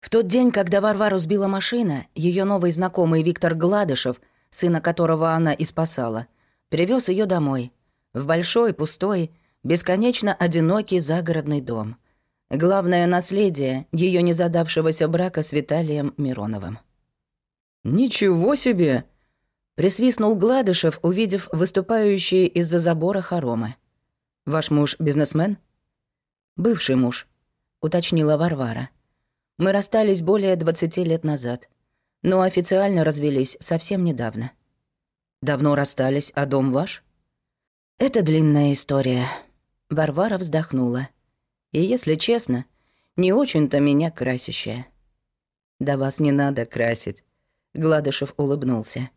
В тот день, когда Варвару сбила машина, ее новый знакомый Виктор Гладышев, сына которого она и спасала, привез ее домой, в большой, пустой, бесконечно одинокий загородный дом. Главное наследие ее незадавшегося брака с Виталием Мироновым. «Ничего себе!» — присвистнул Гладышев, увидев выступающие из-за забора хоромы. «Ваш муж бизнесмен?» «Бывший муж», — уточнила Варвара. Мы расстались более 20 лет назад, но официально развелись совсем недавно. Давно расстались, а дом ваш? Это длинная история. Варвара вздохнула. И, если честно, не очень-то меня красящая. Да вас не надо красить. Гладышев улыбнулся.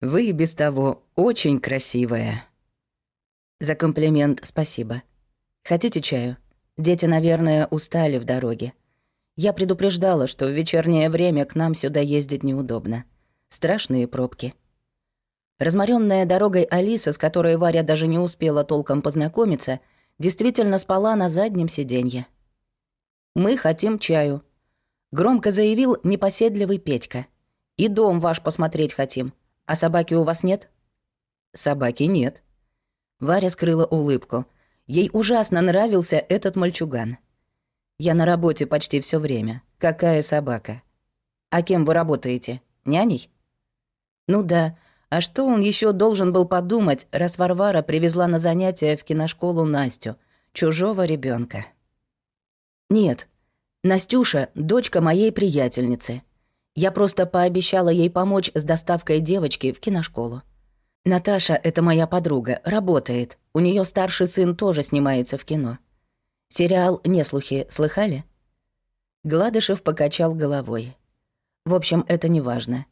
Вы и без того очень красивая. За комплимент спасибо. Хотите чаю? Дети, наверное, устали в дороге. Я предупреждала, что в вечернее время к нам сюда ездить неудобно. Страшные пробки. Разморенная дорогой Алиса, с которой Варя даже не успела толком познакомиться, действительно спала на заднем сиденье. «Мы хотим чаю», — громко заявил непоседливый Петька. «И дом ваш посмотреть хотим. А собаки у вас нет?» «Собаки нет». Варя скрыла улыбку. Ей ужасно нравился этот мальчуган. Я на работе почти все время. Какая собака? А кем вы работаете? Няней? Ну да. А что он еще должен был подумать, раз Варвара привезла на занятия в киношколу Настю, чужого ребенка? Нет. Настюша — дочка моей приятельницы. Я просто пообещала ей помочь с доставкой девочки в киношколу. Наташа — это моя подруга, работает. У нее старший сын тоже снимается в кино. Сериал «Неслухи» слыхали?» Гладышев покачал головой. «В общем, это не важно.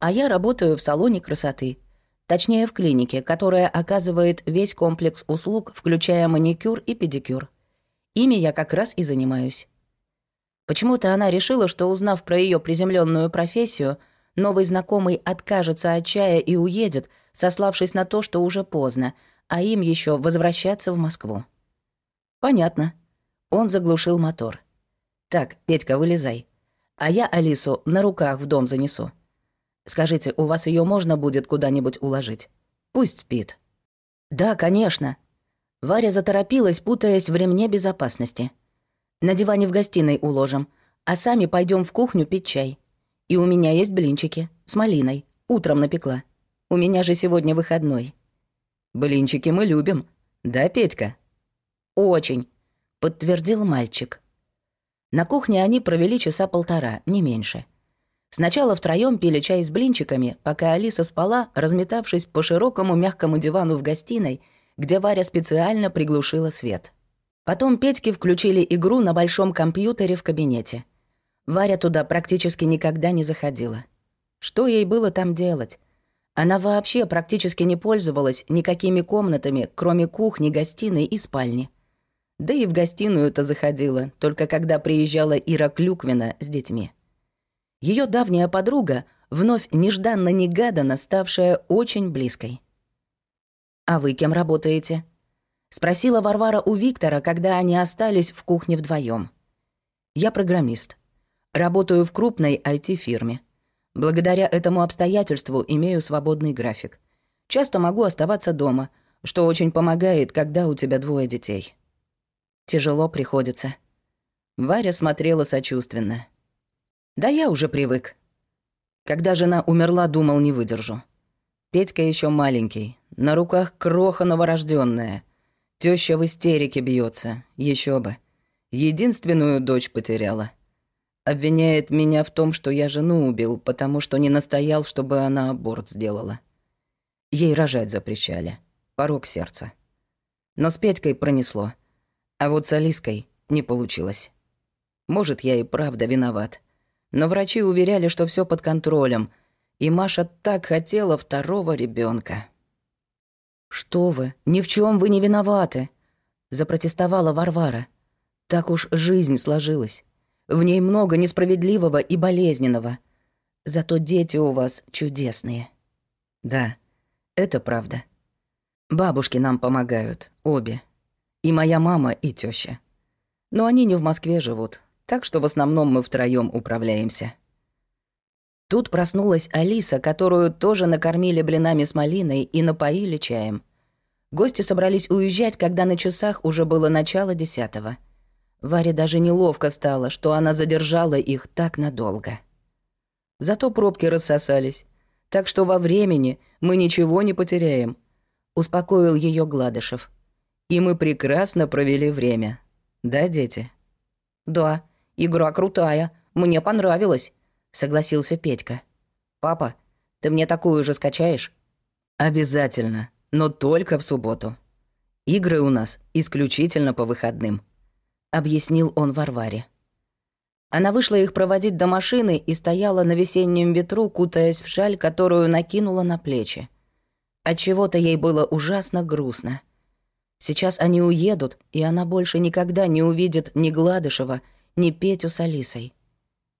А я работаю в салоне красоты. Точнее, в клинике, которая оказывает весь комплекс услуг, включая маникюр и педикюр. Ими я как раз и занимаюсь». Почему-то она решила, что, узнав про ее приземленную профессию, новый знакомый откажется от чая и уедет, сославшись на то, что уже поздно, а им еще возвращаться в Москву. «Понятно». Он заглушил мотор. «Так, Петька, вылезай. А я Алису на руках в дом занесу. Скажите, у вас ее можно будет куда-нибудь уложить? Пусть спит». «Да, конечно». Варя заторопилась, путаясь в ремне безопасности. «На диване в гостиной уложим, а сами пойдем в кухню пить чай. И у меня есть блинчики с малиной. Утром напекла. У меня же сегодня выходной». «Блинчики мы любим. Да, Петька?» «Очень», — подтвердил мальчик. На кухне они провели часа полтора, не меньше. Сначала втроём пили чай с блинчиками, пока Алиса спала, разметавшись по широкому мягкому дивану в гостиной, где Варя специально приглушила свет. Потом Петьке включили игру на большом компьютере в кабинете. Варя туда практически никогда не заходила. Что ей было там делать? Она вообще практически не пользовалась никакими комнатами, кроме кухни, гостиной и спальни. Да и в гостиную-то заходила, только когда приезжала Ира Клюквина с детьми. Ее давняя подруга, вновь нежданно-негаданно ставшая очень близкой. «А вы кем работаете?» — спросила Варвара у Виктора, когда они остались в кухне вдвоем. «Я программист. Работаю в крупной IT-фирме. Благодаря этому обстоятельству имею свободный график. Часто могу оставаться дома, что очень помогает, когда у тебя двое детей». Тяжело приходится. Варя смотрела сочувственно. Да я уже привык. Когда жена умерла, думал, не выдержу. Петька еще маленький, на руках кроха новорожденная. Теща в истерике бьется, еще бы. Единственную дочь потеряла. Обвиняет меня в том, что я жену убил, потому что не настоял, чтобы она аборт сделала. Ей рожать запрещали. Порог сердца. Но с Петькой пронесло — а вот с Алиской не получилось. Может, я и правда виноват. Но врачи уверяли, что все под контролем, и Маша так хотела второго ребенка. «Что вы, ни в чем вы не виноваты», — запротестовала Варвара. «Так уж жизнь сложилась. В ней много несправедливого и болезненного. Зато дети у вас чудесные». «Да, это правда. Бабушки нам помогают, обе. И моя мама, и теща. Но они не в Москве живут. так что в основном мы втроём управляемся. Тут проснулась Алиса, которую тоже накормили блинами с малиной и напоили чаем. Гости собрались уезжать, когда на часах уже было начало десятого. Варе даже неловко стало, что она задержала их так надолго. Зато пробки рассосались, так что во времени мы ничего не потеряем, успокоил ее Гладышев. И мы прекрасно провели время. Да, дети? Да, игра крутая, мне понравилось, согласился Петька. Папа, ты мне такую же скачаешь? Обязательно, но только в субботу. Игры у нас исключительно по выходным, объяснил он Варваре. Она вышла их проводить до машины и стояла на весеннем ветру, кутаясь в шаль, которую накинула на плечи. От чего-то ей было ужасно грустно. Сейчас они уедут, и она больше никогда не увидит ни Гладышева, ни Петю с Алисой.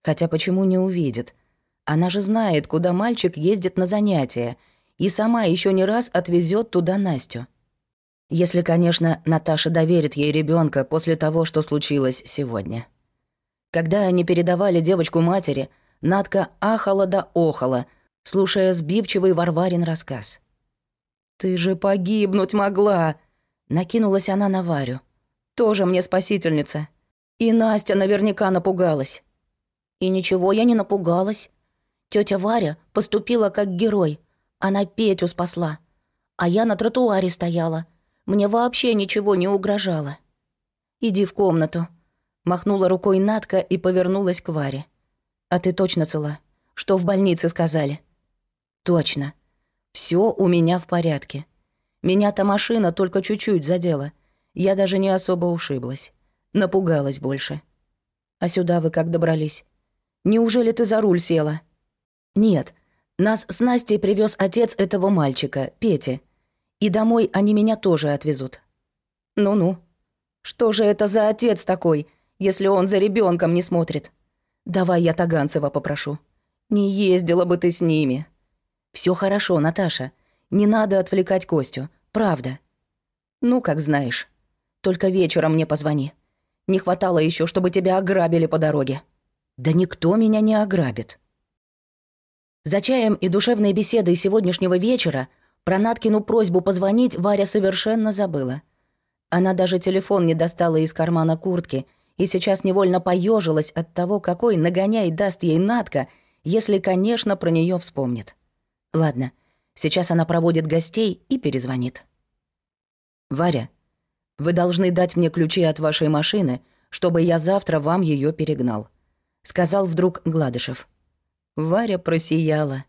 Хотя почему не увидит? Она же знает, куда мальчик ездит на занятия, и сама еще не раз отвезет туда Настю. Если, конечно, Наташа доверит ей ребенка после того, что случилось сегодня. Когда они передавали девочку матери, Надка ахала да охала, слушая сбивчивый Варварин рассказ. «Ты же погибнуть могла!» Накинулась она на Варю. «Тоже мне спасительница. И Настя наверняка напугалась». «И ничего я не напугалась. Тетя Варя поступила как герой. Она Петю спасла. А я на тротуаре стояла. Мне вообще ничего не угрожало. Иди в комнату». Махнула рукой Натка и повернулась к Варе. «А ты точно цела? Что в больнице сказали?» «Точно. Все у меня в порядке. Меня-то машина только чуть-чуть задела. Я даже не особо ушиблась. Напугалась больше. А сюда вы как добрались? Неужели ты за руль села?» «Нет. Нас с Настей привез отец этого мальчика, Пети. И домой они меня тоже отвезут». «Ну-ну. Что же это за отец такой?» если он за ребенком не смотрит. Давай я Таганцева попрошу. Не ездила бы ты с ними. Все хорошо, Наташа. Не надо отвлекать Костю. Правда. Ну, как знаешь. Только вечером мне позвони. Не хватало еще, чтобы тебя ограбили по дороге. Да никто меня не ограбит. За чаем и душевной беседой сегодняшнего вечера про Наткину просьбу позвонить Варя совершенно забыла. Она даже телефон не достала из кармана куртки и сейчас невольно поежилась от того, какой нагоняй даст ей Натка, если, конечно, про нее вспомнит. Ладно, сейчас она проводит гостей и перезвонит. «Варя, вы должны дать мне ключи от вашей машины, чтобы я завтра вам ее перегнал», — сказал вдруг Гладышев. Варя просияла.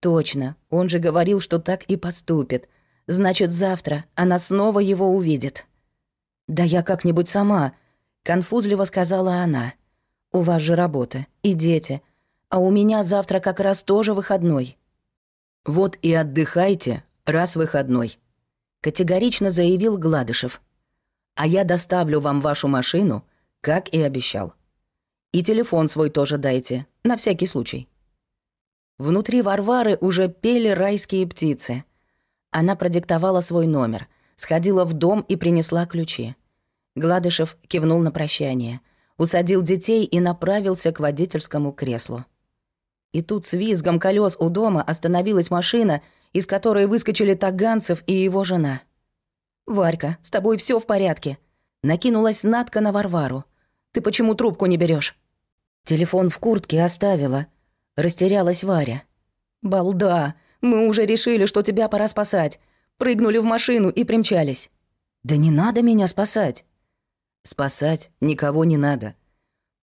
«Точно, он же говорил, что так и поступит. Значит, завтра она снова его увидит». «Да я как-нибудь сама», Конфузливо сказала она. «У вас же работа и дети, а у меня завтра как раз тоже выходной». «Вот и отдыхайте, раз выходной», — категорично заявил Гладышев. «А я доставлю вам вашу машину, как и обещал. И телефон свой тоже дайте, на всякий случай». Внутри Варвары уже пели райские птицы. Она продиктовала свой номер, сходила в дом и принесла ключи. Гладышев кивнул на прощание, усадил детей и направился к водительскому креслу. И тут с визгом колес у дома остановилась машина, из которой выскочили Таганцев и его жена. «Варька, с тобой все в порядке?» Накинулась Надка на Варвару. «Ты почему трубку не берешь? «Телефон в куртке оставила». Растерялась Варя. «Балда, мы уже решили, что тебя пора спасать. Прыгнули в машину и примчались». «Да не надо меня спасать. Спасать никого не надо,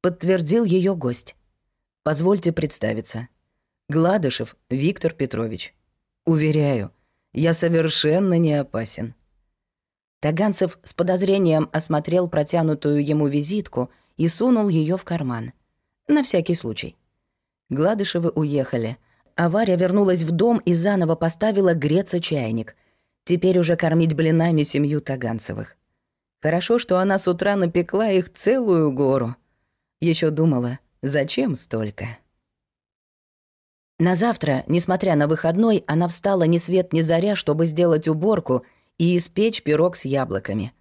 подтвердил ее гость. Позвольте представиться. Гладышев Виктор Петрович. Уверяю, я совершенно не опасен. Таганцев с подозрением осмотрел протянутую ему визитку и сунул ее в карман. На всякий случай. Гладышевы уехали, а Варя вернулась в дом и заново поставила греться чайник. Теперь уже кормить блинами семью Таганцевых. Хорошо, что она с утра напекла их целую гору. Еще думала, зачем столько? На завтра, несмотря на выходной, она встала ни свет ни заря, чтобы сделать уборку и испечь пирог с яблоками.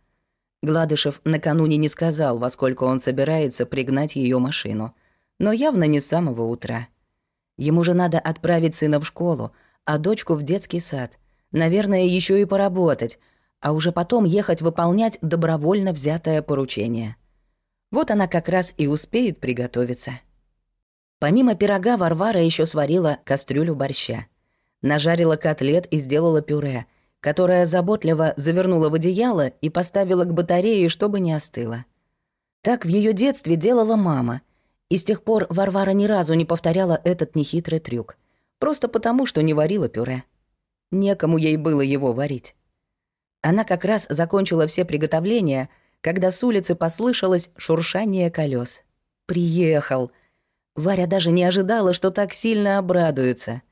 Гладышев накануне не сказал, во сколько он собирается пригнать ее машину, но явно не с самого утра. Ему же надо отправить сына в школу, а дочку в детский сад. Наверное, еще и поработать, а уже потом ехать выполнять добровольно взятое поручение. Вот она как раз и успеет приготовиться. Помимо пирога Варвара еще сварила кастрюлю борща. Нажарила котлет и сделала пюре, которое заботливо завернула в одеяло и поставила к батарее, чтобы не остыло. Так в ее детстве делала мама, и с тех пор Варвара ни разу не повторяла этот нехитрый трюк. Просто потому, что не варила пюре. Некому ей было его варить. Она как раз закончила все приготовления, когда с улицы послышалось шуршание колес. «Приехал!» Варя даже не ожидала, что так сильно обрадуется.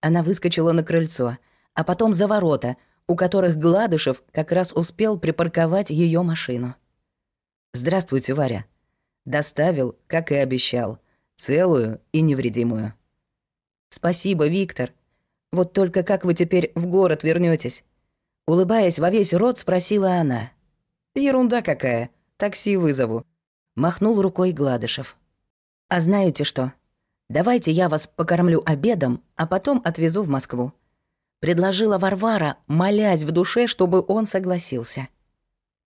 Она выскочила на крыльцо, а потом за ворота, у которых Гладышев как раз успел припарковать ее машину. «Здравствуйте, Варя». Доставил, как и обещал, целую и невредимую. «Спасибо, Виктор. Вот только как вы теперь в город вернетесь? Улыбаясь во весь рот, спросила она. «Ерунда какая. Такси вызову». Махнул рукой Гладышев. «А знаете что? Давайте я вас покормлю обедом, а потом отвезу в Москву». Предложила Варвара, молясь в душе, чтобы он согласился.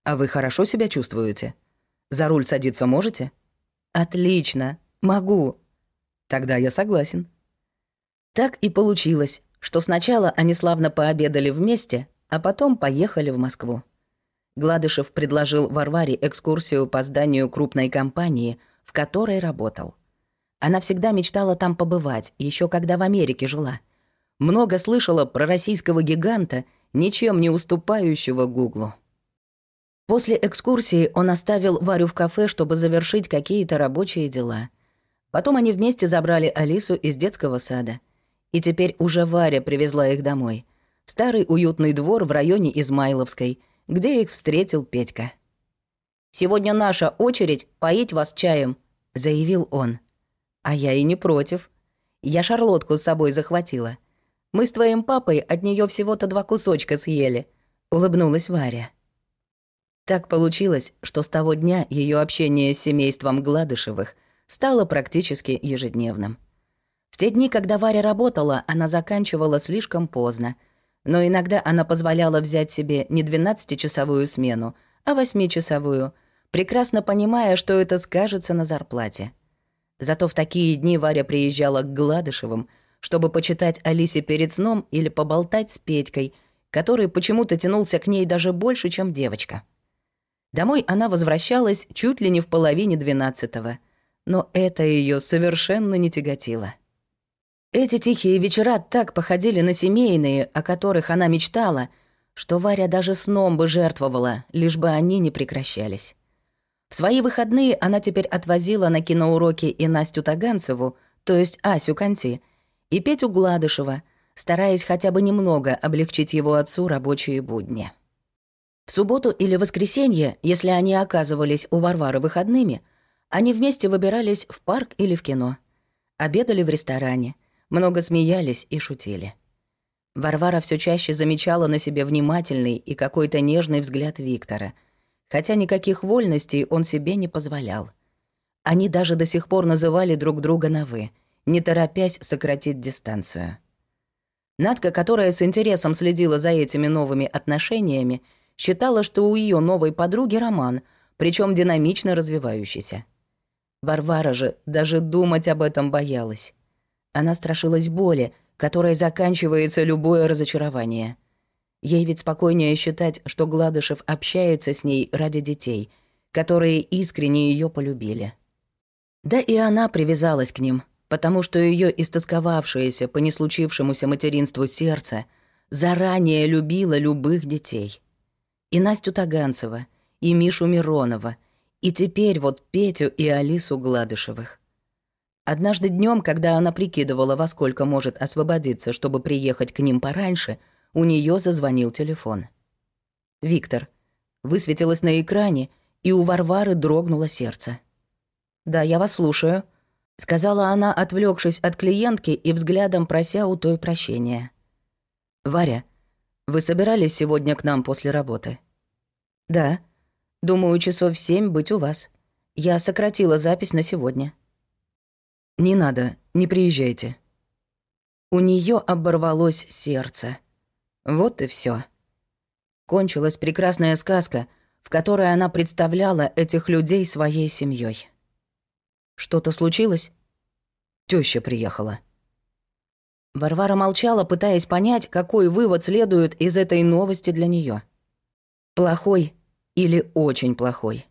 «А вы хорошо себя чувствуете? За руль садиться можете?» «Отлично, могу». «Тогда я согласен». Так и получилось, что сначала они славно пообедали вместе, а потом поехали в Москву. Гладышев предложил Варваре экскурсию по зданию крупной компании — в которой работал. Она всегда мечтала там побывать, еще когда в Америке жила. Много слышала про российского гиганта, ничем не уступающего Гуглу. После экскурсии он оставил Варю в кафе, чтобы завершить какие-то рабочие дела. Потом они вместе забрали Алису из детского сада. И теперь уже Варя привезла их домой. В старый уютный двор в районе Измайловской, где их встретил Петька. Сегодня наша очередь поить вас чаем», — заявил он. «А я и не против. Я шарлотку с собой захватила. Мы с твоим папой от нее всего-то два кусочка съели», — улыбнулась Варя. Так получилось, что с того дня ее общение с семейством Гладышевых стало практически ежедневным. В те дни, когда Варя работала, она заканчивала слишком поздно, но иногда она позволяла взять себе не 12-часовую смену, а 8-часовую — прекрасно понимая, что это скажется на зарплате. Зато в такие дни Варя приезжала к Гладышевым, чтобы почитать Алисе перед сном или поболтать с Петькой, который почему-то тянулся к ней даже больше, чем девочка. Домой она возвращалась чуть ли не в половине двенадцатого, но это ее совершенно не тяготило. Эти тихие вечера так походили на семейные, о которых она мечтала, что Варя даже сном бы жертвовала, лишь бы они не прекращались. В свои выходные она теперь отвозила на киноуроки и Настю Таганцеву, то есть Асю Канти, и Петю Гладышева, стараясь хотя бы немного облегчить его отцу рабочие будни. В субботу или воскресенье, если они оказывались у Варвары выходными, они вместе выбирались в парк или в кино. Обедали в ресторане, много смеялись и шутили. Варвара все чаще замечала на себе внимательный и какой-то нежный взгляд Виктора — хотя никаких вольностей он себе не позволял. Они даже до сих пор называли друг друга на «вы», не торопясь сократить дистанцию. Надка, которая с интересом следила за этими новыми отношениями, считала, что у ее новой подруги роман, причем динамично развивающийся. Варвара же даже думать об этом боялась. Она страшилась боли, которой заканчивается любое разочарование — Ей ведь спокойнее считать, что Гладышев общается с ней ради детей, которые искренне ее полюбили. Да и она привязалась к ним, потому что ее истосковавшееся по неслучившемуся материнству сердце заранее любило любых детей. И Настю Таганцева, и Мишу Миронова, и теперь вот Петю и Алису Гладышевых. Однажды днем, когда она прикидывала, во сколько может освободиться, чтобы приехать к ним пораньше — у нее зазвонил телефон. «Виктор». Высветилось на экране, и у Варвары дрогнуло сердце. «Да, я вас слушаю», — сказала она, отвлекшись от клиентки и взглядом прося у той прощения. «Варя, вы собирались сегодня к нам после работы?» «Да». Думаю, часов семь быть у вас. Я сократила запись на сегодня». «Не надо, не приезжайте». У нее оборвалось сердце. Вот и все. Кончилась прекрасная сказка, в которой она представляла этих людей своей семьей. Что-то случилось? Тёща приехала. Варвара молчала, пытаясь понять, какой вывод следует из этой новости для нее. Плохой или очень плохой.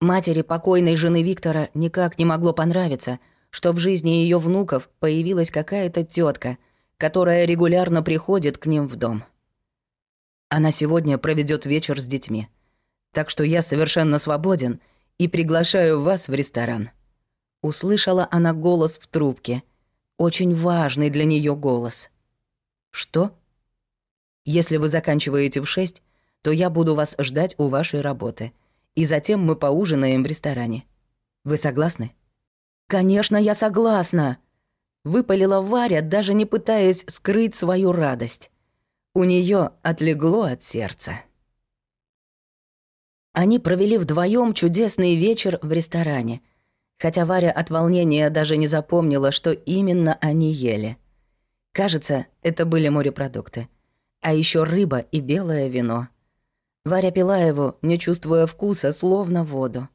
Матери покойной жены Виктора никак не могло понравиться, что в жизни ее внуков появилась какая-то тетка, которая регулярно приходит к ним в дом. Она сегодня проведет вечер с детьми. Так что я совершенно свободен и приглашаю вас в ресторан. Услышала она голос в трубке. Очень важный для нее голос. Что? Если вы заканчиваете в шесть, то я буду вас ждать у вашей работы. И затем мы поужинаем в ресторане. Вы согласны? Конечно, я согласна. Выпалила Варя, даже не пытаясь скрыть свою радость. У нее отлегло от сердца. Они провели вдвоем чудесный вечер в ресторане, хотя Варя от волнения даже не запомнила, что именно они ели. Кажется, это были морепродукты. А еще рыба и белое вино. Варя пила его, не чувствуя вкуса, словно воду.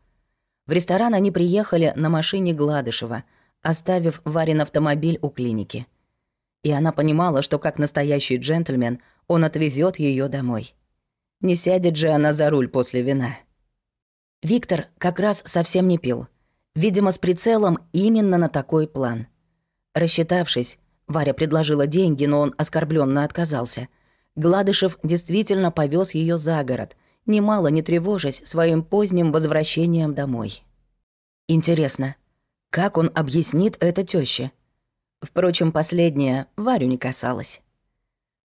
В ресторан они приехали на машине Гладышева, оставив Варин автомобиль у клиники. И она понимала, что как настоящий джентльмен он отвезет ее домой. Не сядет же она за руль после вина. Виктор как раз совсем не пил. Видимо, с прицелом именно на такой план. Рассчитавшись, Варя предложила деньги, но он оскорбленно отказался. Гладышев действительно повез ее за город, немало не тревожась своим поздним возвращением домой. Интересно, как он объяснит это тёще? Впрочем, последнее Варю не касалось.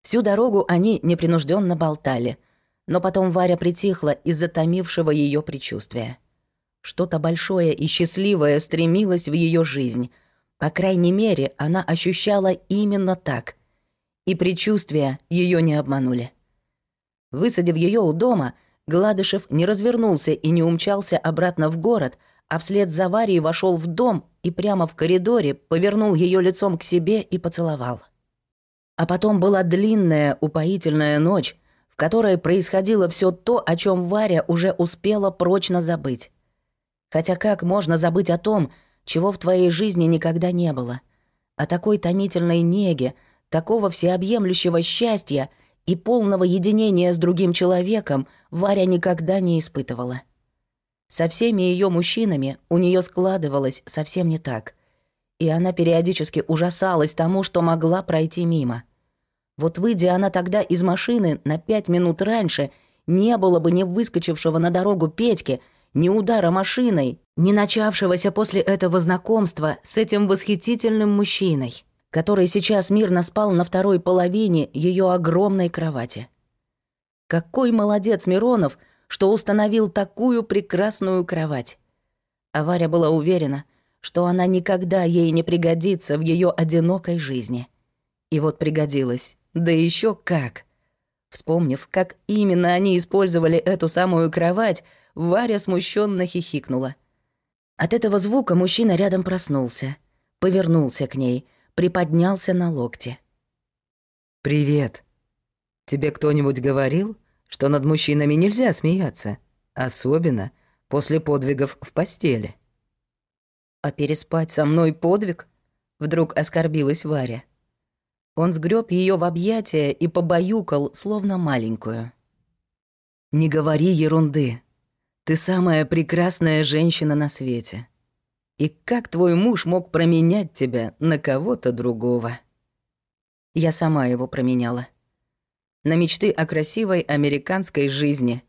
Всю дорогу они непринужденно болтали, но потом Варя притихла из-за томившего ее предчувствия. Что-то большое и счастливое стремилось в ее жизнь. По крайней мере, она ощущала именно так. И предчувствия ее не обманули. Высадив ее у дома, Гладышев не развернулся и не умчался обратно в город, а вслед за Варей вошел в дом и прямо в коридоре повернул ее лицом к себе и поцеловал. А потом была длинная, упоительная ночь, в которой происходило все то, о чем Варя уже успела прочно забыть. Хотя как можно забыть о том, чего в твоей жизни никогда не было? О такой томительной неге, такого всеобъемлющего счастья и полного единения с другим человеком Варя никогда не испытывала. Со всеми ее мужчинами у нее складывалось совсем не так. И она периодически ужасалась тому, что могла пройти мимо. Вот выйдя она тогда из машины на пять минут раньше, не было бы ни выскочившего на дорогу Петьки, ни удара машиной, ни начавшегося после этого знакомства с этим восхитительным мужчиной, который сейчас мирно спал на второй половине ее огромной кровати. Какой молодец Миронов, что установил такую прекрасную кровать. А была уверена, что она никогда ей не пригодится в ее одинокой жизни. И вот пригодилась, да еще как. Вспомнив, как именно они использовали эту самую кровать, Варя смущенно хихикнула. От этого звука мужчина рядом проснулся, повернулся к ней, приподнялся на локте. «Привет. Тебе кто-нибудь говорил, что над мужчинами нельзя смеяться, особенно после подвигов в постели?» «А переспать со мной подвиг?» — вдруг оскорбилась Варя. Он сгреб ее в объятия и побаюкал, словно маленькую. «Не говори ерунды. Ты самая прекрасная женщина на свете. И как твой муж мог променять тебя на кого-то другого? Я сама его променяла. На мечты о красивой американской жизни,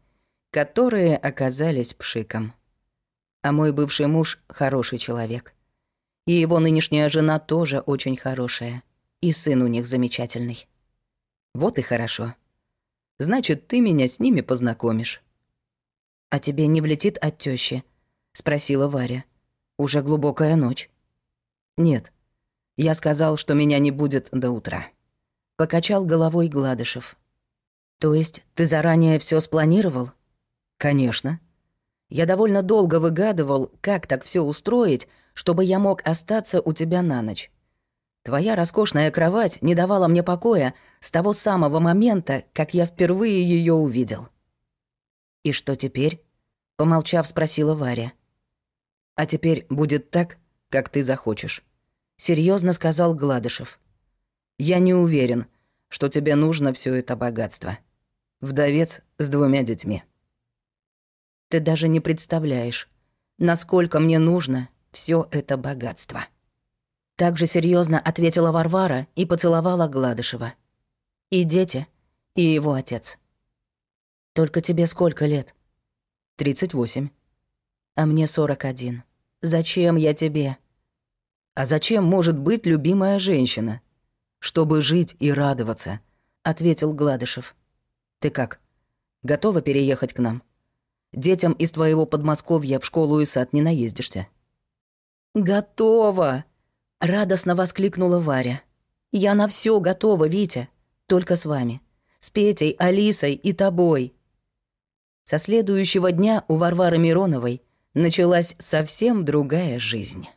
которые оказались пшиком. А мой бывший муж — хороший человек. И его нынешняя жена тоже очень хорошая. И сын у них замечательный. Вот и хорошо. Значит, ты меня с ними познакомишь. «А тебе не влетит от тёщи?» — спросила Варя. «Уже глубокая ночь». «Нет. Я сказал, что меня не будет до утра». Покачал головой Гладышев. «То есть ты заранее всё спланировал?» «Конечно. Я довольно долго выгадывал, как так все устроить, чтобы я мог остаться у тебя на ночь. Твоя роскошная кровать не давала мне покоя с того самого момента, как я впервые ее увидел. «И что теперь?» — помолчав, спросила Варя. «А теперь будет так, как ты захочешь», — серьезно сказал Гладышев. «Я не уверен, что тебе нужно все это богатство. Вдовец с двумя детьми». Ты даже не представляешь, насколько мне нужно все это богатство. Так же серьезно ответила Варвара и поцеловала Гладышева. И дети, и его отец. Только тебе сколько лет? Тридцать восемь. А мне сорок один. Зачем я тебе? А зачем может быть любимая женщина? Чтобы жить и радоваться, ответил Гладышев. Ты как? Готова переехать к нам? Детям из твоего Подмосковья в школу и сад не наездишься». «Готово!» — радостно воскликнула Варя. «Я на все готова, Витя. Только с вами. С Петей, Алисой и тобой». Со следующего дня у Варвары Мироновой началась совсем другая жизнь.